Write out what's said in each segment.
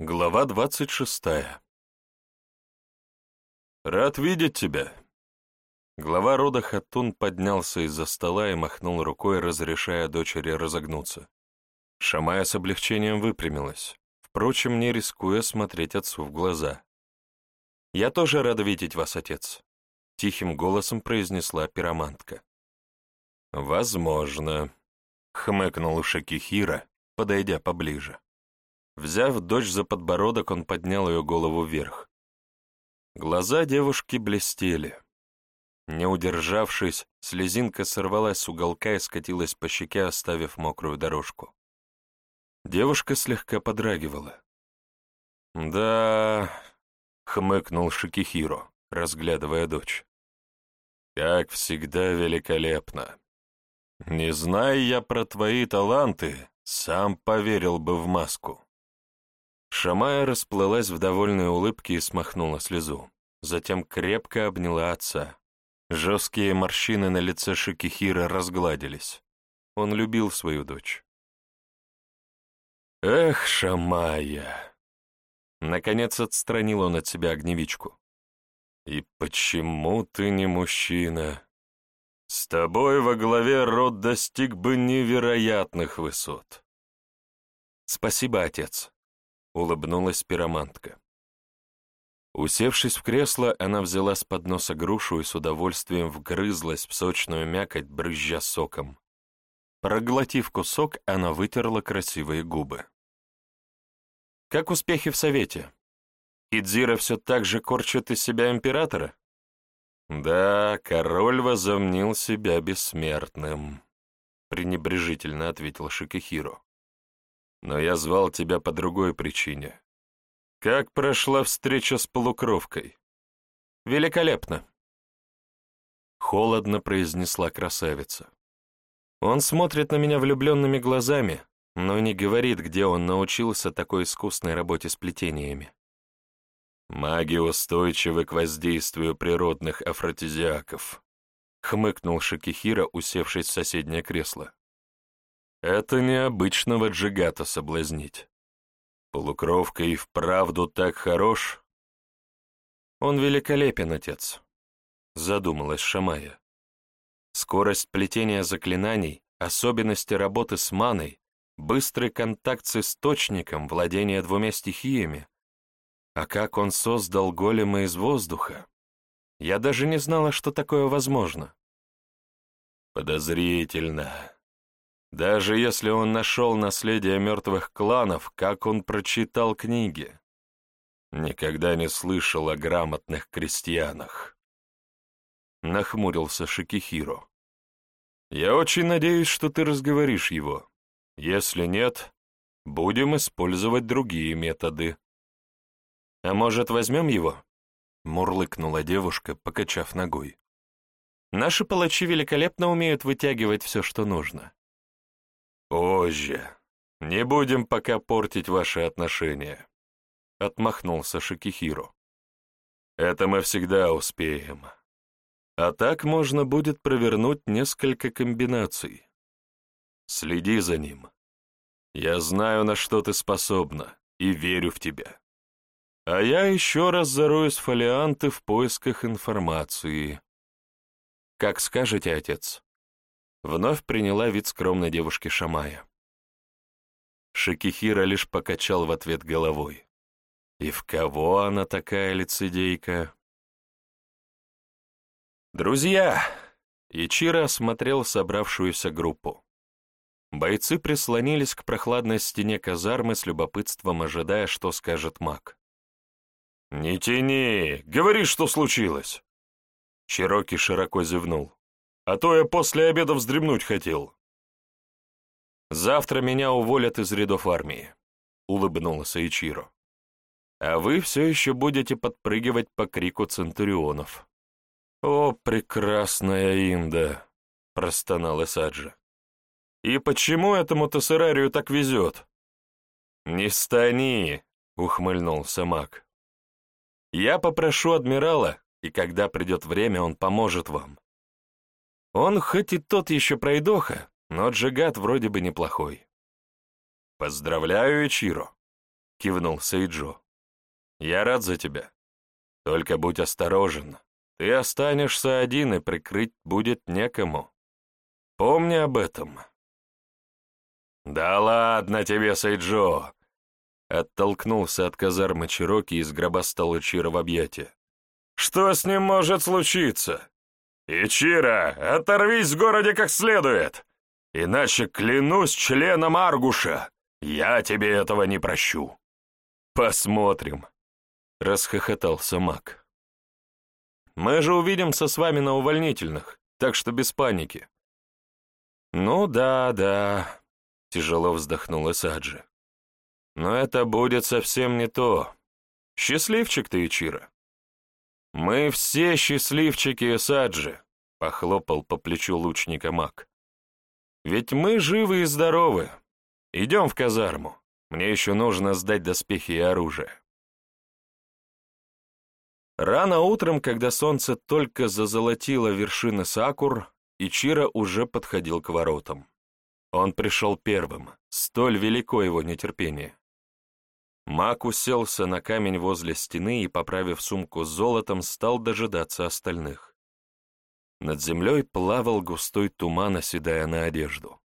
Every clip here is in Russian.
Глава двадцать шестая. «Рад видеть тебя!» Глава рода Хатун поднялся из-за стола и махнул рукой, разрешая дочери разогнуться. Шамая с облегчением выпрямилась, впрочем, не рискуя смотреть отцу в глаза. «Я тоже рада видеть вас, отец», — тихим голосом произнесла пиромантка. «Возможно», — хмыкнул Шакихира, подойдя поближе. Взяв дочь за подбородок, он поднял ее голову вверх. Глаза девушки блестели. Не удержавшись, слезинка сорвалась с уголка и скатилась по щеке, оставив мокрую дорожку. Девушка слегка подрагивала. «Да...» — хмыкнул Шикихиро, разглядывая дочь. «Как всегда великолепно. Не зная я про твои таланты, сам поверил бы в маску». Шамая расплылась в довольной улыбке и смахнула слезу. Затем крепко обняла отца. Жесткие морщины на лице Шикихира разгладились. Он любил свою дочь. «Эх, Шамая!» Наконец отстранил он от себя огневичку. «И почему ты не мужчина? С тобой во главе род достиг бы невероятных высот». «Спасибо, отец», — улыбнулась пиромантка. Усевшись в кресло, она взяла с подноса грушу и с удовольствием вгрызлась в сочную мякоть, брызжа соком. Проглотив кусок, она вытерла красивые губы. «Как успехи в Совете? Идзира все так же корчит из себя императора?» «Да, король возомнил себя бессмертным», — пренебрежительно ответил Шикихиро но я звал тебя по другой причине. Как прошла встреча с полукровкой? Великолепно. Холодно произнесла красавица. Он смотрит на меня влюбленными глазами, но не говорит, где он научился такой искусной работе с плетениями. Маги устойчивы к воздействию природных афродизиаков, хмыкнул Шикихира, усевшись в соседнее кресло. Это необычного джигата соблазнить. Полукровка и вправду так хорош? Он великолепен, отец, задумалась Шамая. Скорость плетения заклинаний, особенности работы с маной, быстрый контакт с источником, владение двумя стихиями. А как он создал голема из воздуха? Я даже не знала, что такое возможно. Подозрительно, даже если он нашел наследие мертвых кланов, как он прочитал книги? Никогда не слышал о грамотных крестьянах. Нахмурился Шикихиро. Я очень надеюсь, что ты разговоришь его. Если нет, будем использовать другие методы. А может, возьмем его? Мурлыкнула девушка, покачав ногой. Наши палачи великолепно умеют вытягивать все, что нужно. «Позже. Не будем пока портить ваши отношения», — отмахнулся Шикихиро. «Это мы всегда успеем. А так можно будет провернуть несколько комбинаций. Следи за ним. Я знаю, на что ты способна, и верю в тебя. А я еще раз зароюсь в фолианты в поисках информации». «Как скажете, отец», Вновь приняла вид скромной девушки Шамая. Шикихира лишь покачал в ответ головой. И в кого она такая лицедейка? «Друзья!» Ичиро осмотрел собравшуюся группу. Бойцы прислонились к прохладной стене казармы с любопытством, ожидая, что скажет маг. «Не тяни! Говори, что случилось!» Чироки широко зевнул а то я после обеда вздремнуть хотел». «Завтра меня уволят из рядов армии», — улыбнулся Ичиро. «А вы все еще будете подпрыгивать по крику центурионов». «О, прекрасная Инда!» — простонал Исаджи. «И почему этому тессерарию так везет?» «Не стани!» — ухмыльнулся маг. «Я попрошу адмирала, и когда придет время, он поможет вам. Он хоть и тот еще пройдоха, но Джигат вроде бы неплохой. «Поздравляю, Ичиро!» —— кивнул Сейджо. «Я рад за тебя. Только будь осторожен. Ты останешься один, и прикрыть будет некому. Помни об этом». «Да ладно тебе, Сейджо!» Оттолкнулся от казармы Чироки и сгробастал Ичиро в объятия. «Что с ним может случиться? Ичиро, оторвись в городе как следует! Иначе клянусь членом Аргуша, я тебе этого не прощу!» «Посмотрим!» — расхохотался маг. «Мы же увидимся с вами на увольнительных, так что без паники». «Ну да, да», — тяжело вздохнула Саджи. «Но это будет совсем не то. Счастливчик ты, Ичиро». «Мы все счастливчики, Саджи», — похлопал по плечу лучника маг. «Ведь мы живы и здоровы. Идем в казарму. Мне еще нужно сдать доспехи и оружие». Рано утром, когда солнце только зазолотило вершины сакур, Ичиро уже подходил к воротам. Он пришел первым, столь велико его нетерпение. Мак уселся на камень возле стены и, поправив сумку с золотом, стал дожидаться остальных. Над землей плавал густой туман, оседая на одежду.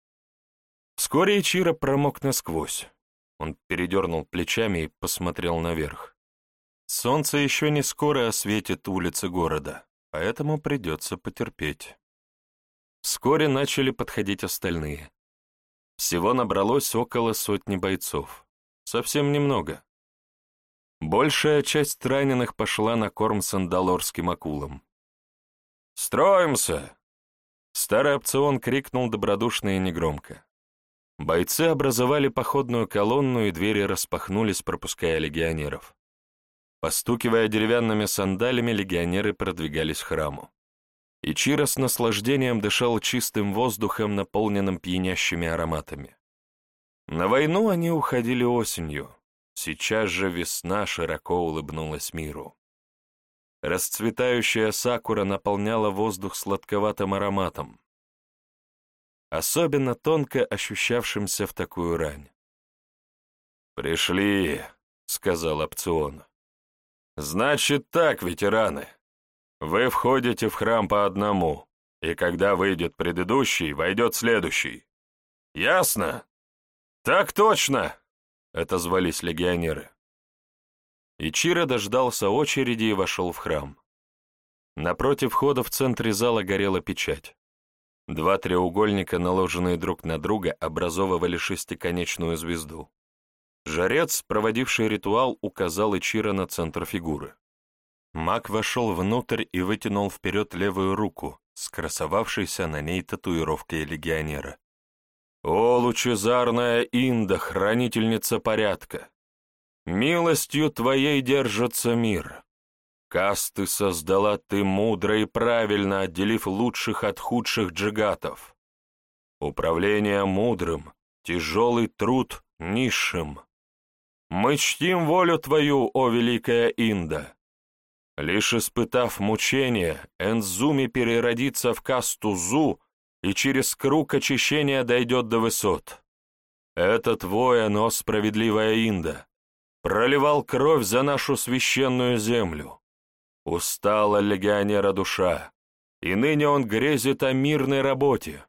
Вскоре Ичиро промок насквозь. Он передернул плечами и посмотрел наверх. Солнце еще не скоро осветит улицы города, поэтому придется потерпеть. Вскоре начали подходить остальные. Всего набралось около сотни бойцов. Совсем немного. Большая часть раненых пошла на корм сандалорским акулам. «Строимся!» Старый опцион крикнул добродушно и негромко. Бойцы образовали походную колонну, и двери распахнулись, пропуская легионеров. Постукивая деревянными сандалями, легионеры продвигались к храму. Ичиро с наслаждением дышал чистым воздухом, наполненным пьянящими ароматами. На войну они уходили осенью. Сейчас же весна широко улыбнулась миру. Расцветающая сакура наполняла воздух сладковатым ароматом, особенно тонко ощущавшимся в такую рань. «Пришли», — сказал опцион. «Значит так, ветераны. Вы входите в храм по одному, и когда выйдет предыдущий, войдет следующий. Ясно?» «Так точно!» — это звались легионеры. Ичиро дождался очереди и вошел в храм. Напротив входа в центре зала горела печать. Два треугольника, наложенные друг на друга, образовывали шестиконечную звезду. Жарец, проводивший ритуал, указал Ичиро на центр фигуры. Маг вошел внутрь и вытянул вперед левую руку, с красовавшейся на ней татуировкой легионера. «О, лучезарная Инда, хранительница порядка! Милостью Твоей держится мир. Касты создала Ты мудро и правильно, отделив лучших от худших джигатов. Управление мудрым, тяжелый труд низшим. Мы чтим волю Твою, о великая Инда!» Лишь испытав мучения, Энзуми переродится в касту Зу и через круг очищения дойдет до высот. Это твой оно, справедливая Инда, проливал кровь за нашу священную землю. Устала легионера душа, и ныне он грезит о мирной работе.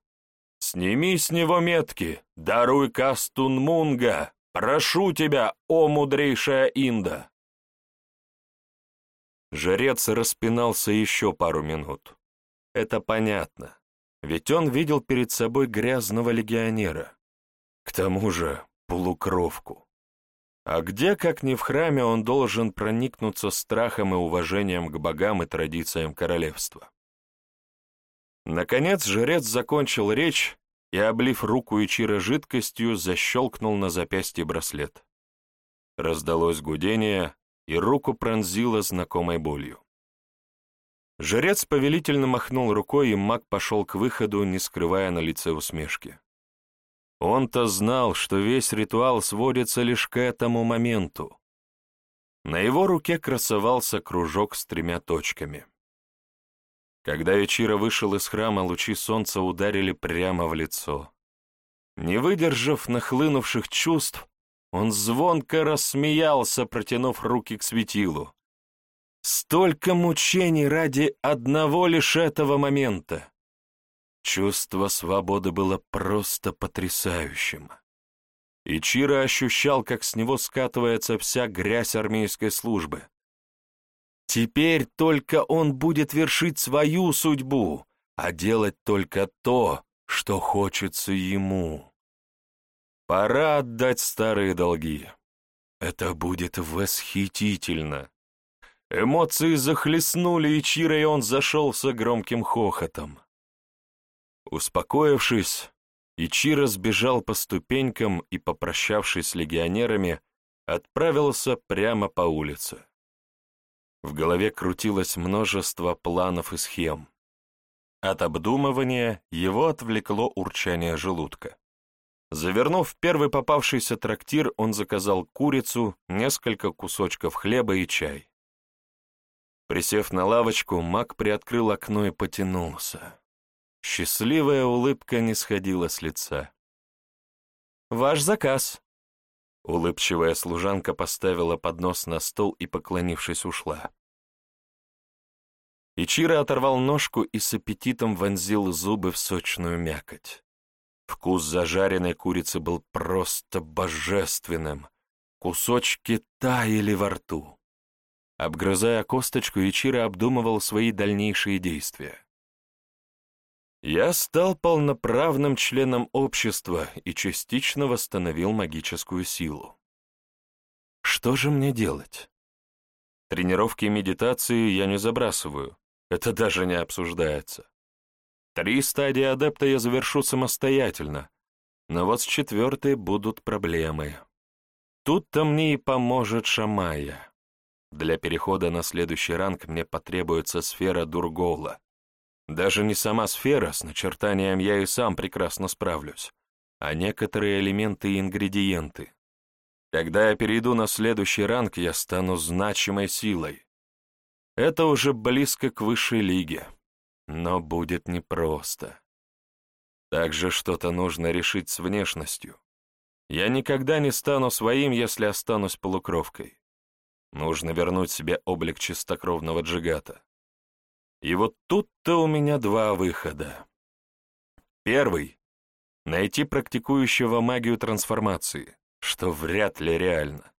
Сними с него метки, даруй касту Нмунга, прошу тебя, о мудрейшая Инда. Жрец распинался еще пару минут. Это понятно, ведь он видел перед собой грязного легионера. К тому же полукровку. А где, как ни в храме, он должен проникнуться страхом и уважением к богам и традициям королевства? Наконец жрец закончил речь и, облив руку Ичира жидкостью, защелкнул на запястье браслет. Раздалось гудение, и руку пронзило знакомой болью. Жрец повелительно махнул рукой, и маг пошел к выходу, не скрывая на лице усмешки. Он-то знал, что весь ритуал сводится лишь к этому моменту. На его руке красовался кружок с тремя точками. Когда Вечира вышел из храма, лучи солнца ударили прямо в лицо. Не выдержав нахлынувших чувств, он звонко рассмеялся, протянув руки к светилу. Столько мучений ради одного лишь этого момента. Чувство свободы было просто потрясающим. И Чиро ощущал, как с него скатывается вся грязь армейской службы. Теперь только он будет вершить свою судьбу, а делать только то, что хочется ему. Пора отдать старые долги. Это будет восхитительно. Эмоции захлестнули, и Чиро, и он зашелся громким хохотом. Успокоившись, Ичиро сбежал по ступенькам и, попрощавшись с легионерами, отправился прямо по улице. В голове крутилось множество планов и схем. От обдумывания его отвлекло урчание желудка. Завернув в первый попавшийся трактир, он заказал курицу, несколько кусочков хлеба и чай. Присев на лавочку, маг приоткрыл окно и потянулся. Счастливая улыбка не сходила с лица. «Ваш заказ!» Улыбчивая служанка поставила поднос на стол и, поклонившись, ушла. Ичиро оторвал ножку и с аппетитом вонзил зубы в сочную мякоть. Вкус зажаренной курицы был просто божественным. Кусочки таяли во рту. Обгрызая косточку, Ичиро обдумывал свои дальнейшие действия. Я стал полноправным членом общества и частично восстановил магическую силу. Что же мне делать? Тренировки и медитации я не забрасываю, это даже не обсуждается. Три стадии адепта я завершу самостоятельно, но вот с четвертой будут проблемы. Тут-то мне и поможет Шамая. Для перехода на следующий ранг мне потребуется сфера Дургола, даже не сама сфера, с начертанием я и сам прекрасно справлюсь, а некоторые элементы и ингредиенты. Когда я перейду на следующий ранг, я стану значимой силой. Это уже близко к высшей лиге, но будет непросто. Также что-то нужно решить с внешностью. Я никогда не стану своим, если останусь полукровкой. Нужно вернуть себе облик чистокровного джигата. И вот тут-то у меня два выхода. Первый — найти практикующего магию трансформации, что вряд ли реально.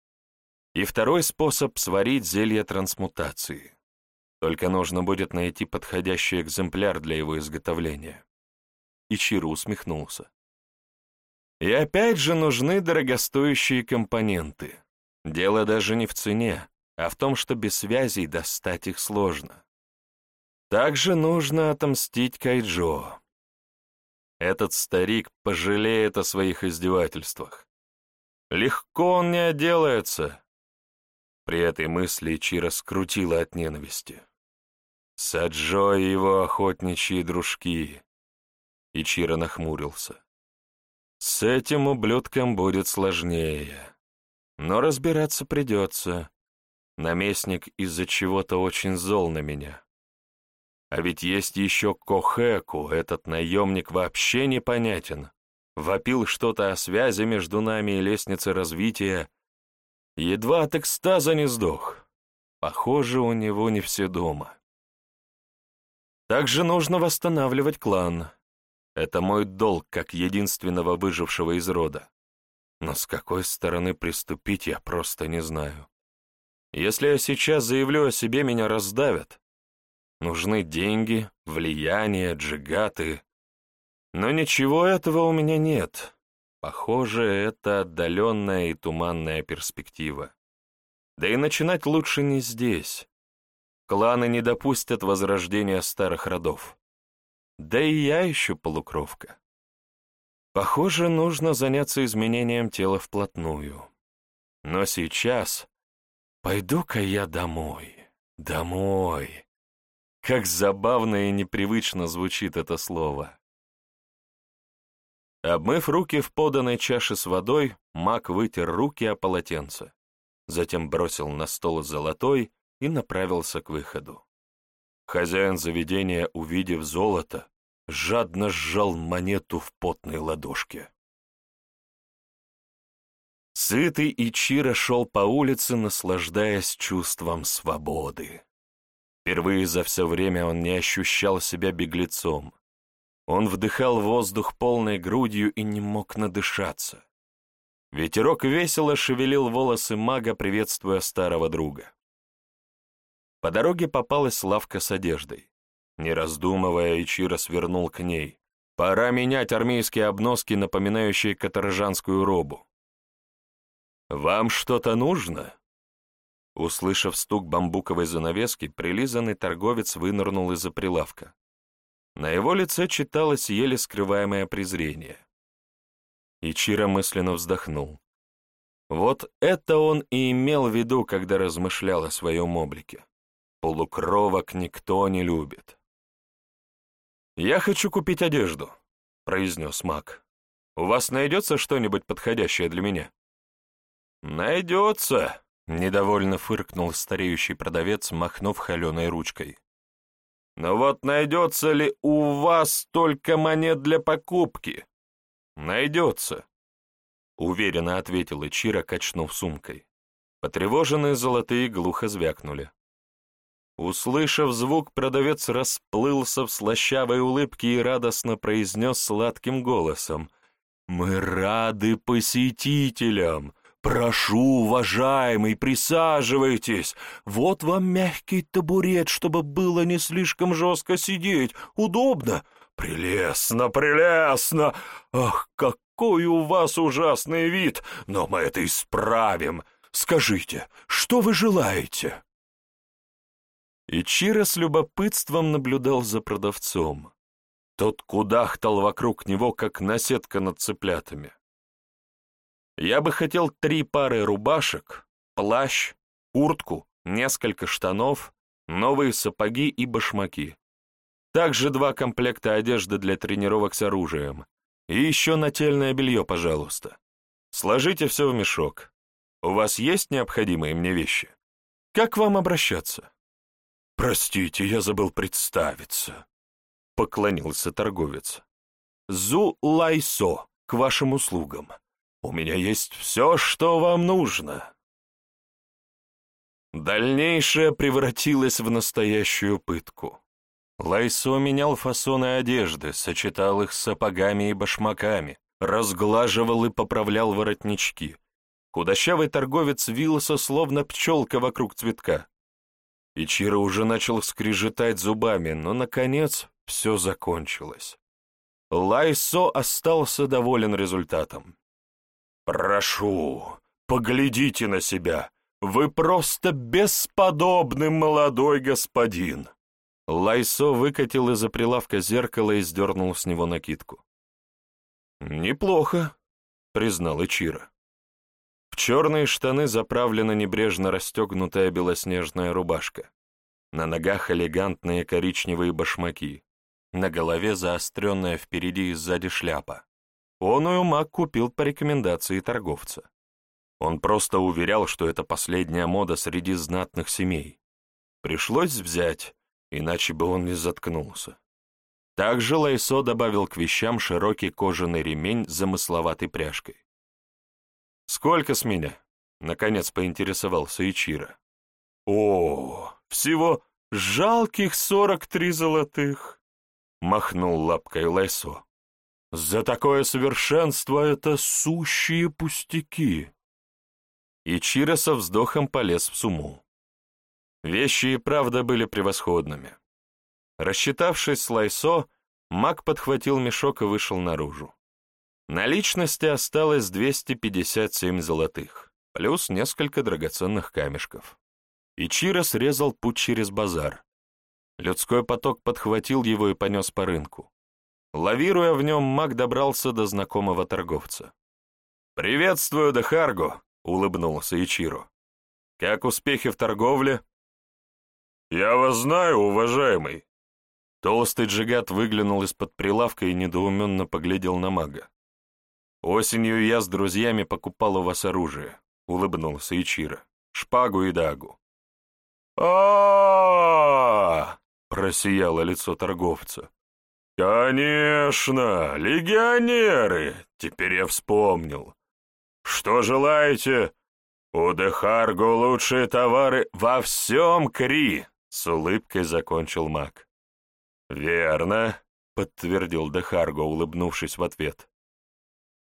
И второй способ — сварить зелье трансмутации. Только нужно будет найти подходящий экземпляр для его изготовления. Ичиро усмехнулся. И опять же нужны дорогостоящие компоненты. Дело даже не в цене, а в том, что без связей достать их сложно. Также нужно отомстить Кайджо. Этот старик пожалеет о своих издевательствах. Легко он не отделается. При этой мысли Чира скрутила от ненависти. Саджо и его охотничьи дружки. И Чира нахмурился. С этим ублюдком будет сложнее. Но разбираться придется. Наместник из-за чего-то очень зол на меня. А ведь есть еще Кохеку, этот наемник вообще непонятен. Вопил что-то о связи между нами и лестницей развития. Едва от экстаза не сдох. Похоже, у него не все дома. Также нужно восстанавливать клан. Это мой долг, как единственного выжившего из рода. Но с какой стороны приступить, я просто не знаю. Если я сейчас заявлю о себе, меня раздавят. Нужны деньги, влияние, джигаты. Но ничего этого у меня нет. Похоже, это отдаленная и туманная перспектива. Да и начинать лучше не здесь. Кланы не допустят возрождения старых родов. Да и я еще полукровка. Похоже, нужно заняться изменением тела вплотную. Но сейчас пойду-ка я домой. Домой. Как забавно и непривычно звучит это слово. Обмыв руки в поданной чаше с водой, маг вытер руки о полотенце, затем бросил на стол золотой и направился к выходу. Хозяин заведения, увидев золото, жадно сжал монету в потной ладошке. Сытый Ичиро шел по улице, наслаждаясь чувством свободы. Впервые за все время он не ощущал себя беглецом. Он вдыхал воздух полной грудью и не мог надышаться. Ветерок весело шевелил волосы мага, приветствуя старого друга. По дороге попалась лавка с одеждой. Не раздумывая, Ичиро свернул к ней. Пора менять армейские обноски, напоминающие каторжанскую робу. «Вам что-то нужно?» Услышав стук бамбуковой занавески, прилизанный торговец вынырнул из-за прилавка. На его лице читалось еле скрываемое презрение. Ичиро мысленно вздохнул. Вот это он и имел в виду, когда размышлял о своем облике. Полукровок никто не любит. «Я хочу купить одежду», — произнес маг. «У вас найдется что-нибудь подходящее для меня?» «Найдется», — недовольно фыркнул стареющий продавец, махнув холеной ручкой. «Но вот найдется ли у вас только монет для покупки?» «Найдется», — уверенно ответил Ичиро, качнув сумкой. Потревоженные золотые глухо звякнули. Услышав звук, продавец расплылся в слащавой улыбке и радостно произнес сладким голосом. «Мы рады посетителям! «Прошу, уважаемый, присаживайтесь. Вот вам мягкий табурет, чтобы было не слишком жестко сидеть. Удобно? Прелестно, прелестно! Ах, какой у вас ужасный вид! Но мы это исправим. Скажите, что вы желаете?» Ичиро с любопытством наблюдал за продавцом. Тот кудахтал вокруг него, как наседка над цыплятами. Я бы хотел три пары рубашек, плащ, куртку, несколько штанов, новые сапоги и башмаки. Также два комплекта одежды для тренировок с оружием. И еще нательное белье, пожалуйста. Сложите все в мешок. У вас есть необходимые мне вещи? Как вам обращаться? Простите, я забыл представиться. Поклонился торговец. Зу Лайсо, к вашим услугам. У меня есть все, что вам нужно. Дальнейшее превратилось в настоящую пытку. Лайсо менял фасоны одежды, сочетал их с сапогами и башмаками, разглаживал и поправлял воротнички. Худощавый торговец вился, словно пчелка вокруг цветка. Ичиро уже начал скрежетать зубами, но, наконец, все закончилось. Лайсо остался доволен результатом. «Прошу, поглядите на себя. Вы просто бесподобный молодой господин!» Лайсо выкатил из-за прилавка зеркало и сдернул с него накидку. «Неплохо», — признал Ичиро. Черные штаны заправлена небрежно расстегнутая белоснежная рубашка. На ногах элегантные коричневые башмаки. На голове заостренная впереди и сзади шляпа. Оную маг купил по рекомендации торговца. Он просто уверял, что это последняя мода среди знатных семей. Пришлось взять, иначе бы он не заткнулся. Также Лайсо добавил к вещам широкий кожаный ремень с замысловатой пряжкой. «Сколько с меня?» — наконец поинтересовался Ичиро. «О, всего жалких сорок три золотых!» — махнул лапкой Лайсо. За такое совершенство это сущие пустяки. И Чиро со вздохом полез в сумму. Вещи и правда были превосходными. Рассчитавшись с Лайсо, маг подхватил мешок и вышел наружу. Наличности осталось 257 золотых, плюс несколько драгоценных камешков. И Чиро срезал путь через базар. Людской поток подхватил его и понес по рынку. Лавируя в нем, маг добрался до знакомого торговца. «Приветствую, Дахарго!» — улыбнулся Ичиро. «Как успехи в торговле?» «Я вас знаю, уважаемый!» Толстый джигат выглянул из-под прилавка и недоуменно поглядел на мага. «Осенью я с друзьями покупал у вас оружие», — улыбнулся Ичиро. «Шпагу и дагу». а просияло лицо торговца. «Конечно, легионеры! Теперь я вспомнил. Что желаете? У Дехарго лучшие товары во всем Кри!» — с улыбкой закончил маг. «Верно», — подтвердил Дехарго, улыбнувшись в ответ.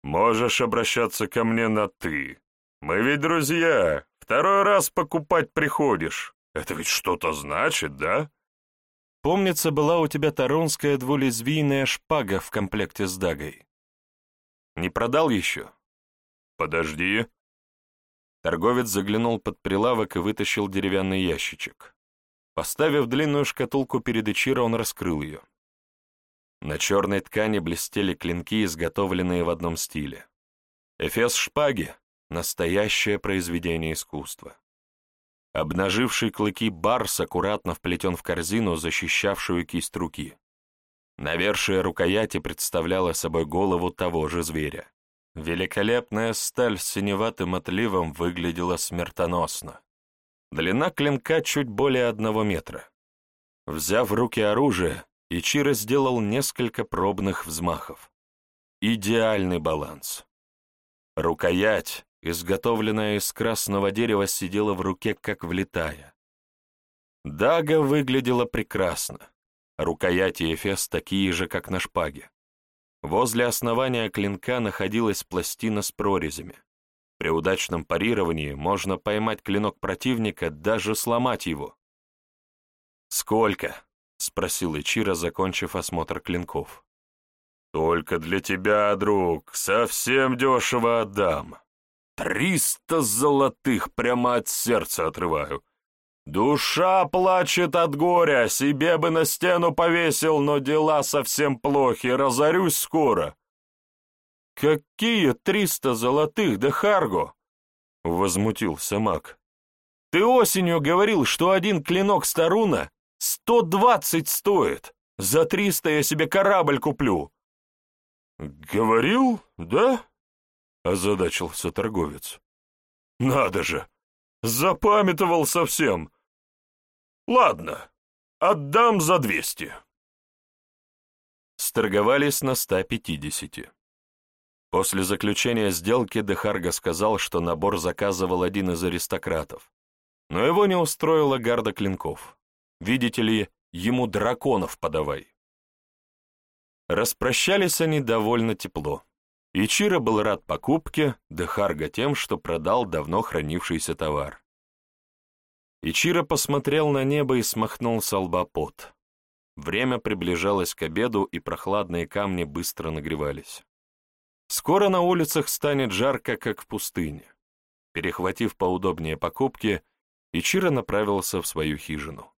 «Можешь обращаться ко мне на «ты». Мы ведь друзья, второй раз покупать приходишь. Это ведь что-то значит, да?» Помнится, была у тебя таронская двулезвийная шпага в комплекте с дагой. Не продал еще? Подожди. Торговец заглянул под прилавок и вытащил деревянный ящичек. Поставив длинную шкатулку перед Ичиро, он раскрыл ее. На черной ткани блестели клинки, изготовленные в одном стиле. Эфес шпаги — настоящее произведение искусства. Обнаживший клыки барс аккуратно вплетен в корзину, защищавшую кисть руки. Навершие рукояти представляла собой голову того же зверя. Великолепная сталь с синеватым отливом выглядела смертоносно. Длина клинка чуть более одного метра. Взяв в руки оружие, Ичиро сделал несколько пробных взмахов. Идеальный баланс. Рукоять, изготовленная из красного дерева, сидела в руке, как влетая. Дага выглядела прекрасно. Рукояти и эфес такие же, как на шпаге. Возле основания клинка находилась пластина с прорезями. При удачном парировании можно поймать клинок противника, даже сломать его. «Сколько?» — спросил Ичиро, закончив осмотр клинков. «Только для тебя, друг, совсем дешево отдам. Триста золотых прямо от сердца отрываю. Душа плачет от горя, себе бы на стену повесил, но дела совсем плохи, разорюсь скоро». «Какие триста золотых, да Харго?» — возмутился маг. «Ты осенью говорил, что один клинок Старуна сто двадцать стоит. За триста я себе корабль куплю». «Говорил, да?» — озадачился торговец. «Надо же! Запамятовал совсем! Ладно, отдам за двести». Сторговались на ста пятидесяти. После заключения сделки Дехарга сказал, что набор заказывал один из аристократов, но его не устроила гарда клинков. Видите ли, ему драконов подавай. Распрощались они довольно тепло. Ичиро был рад покупке, Дехарга тем, что продал давно хранившийся товар. Ичиро посмотрел на небо и смахнул с лба пот. Время приближалось к обеду, и прохладные камни быстро нагревались. Скоро на улицах станет жарко, как в пустыне. Перехватив поудобнее покупки, Ичиро направился в свою хижину.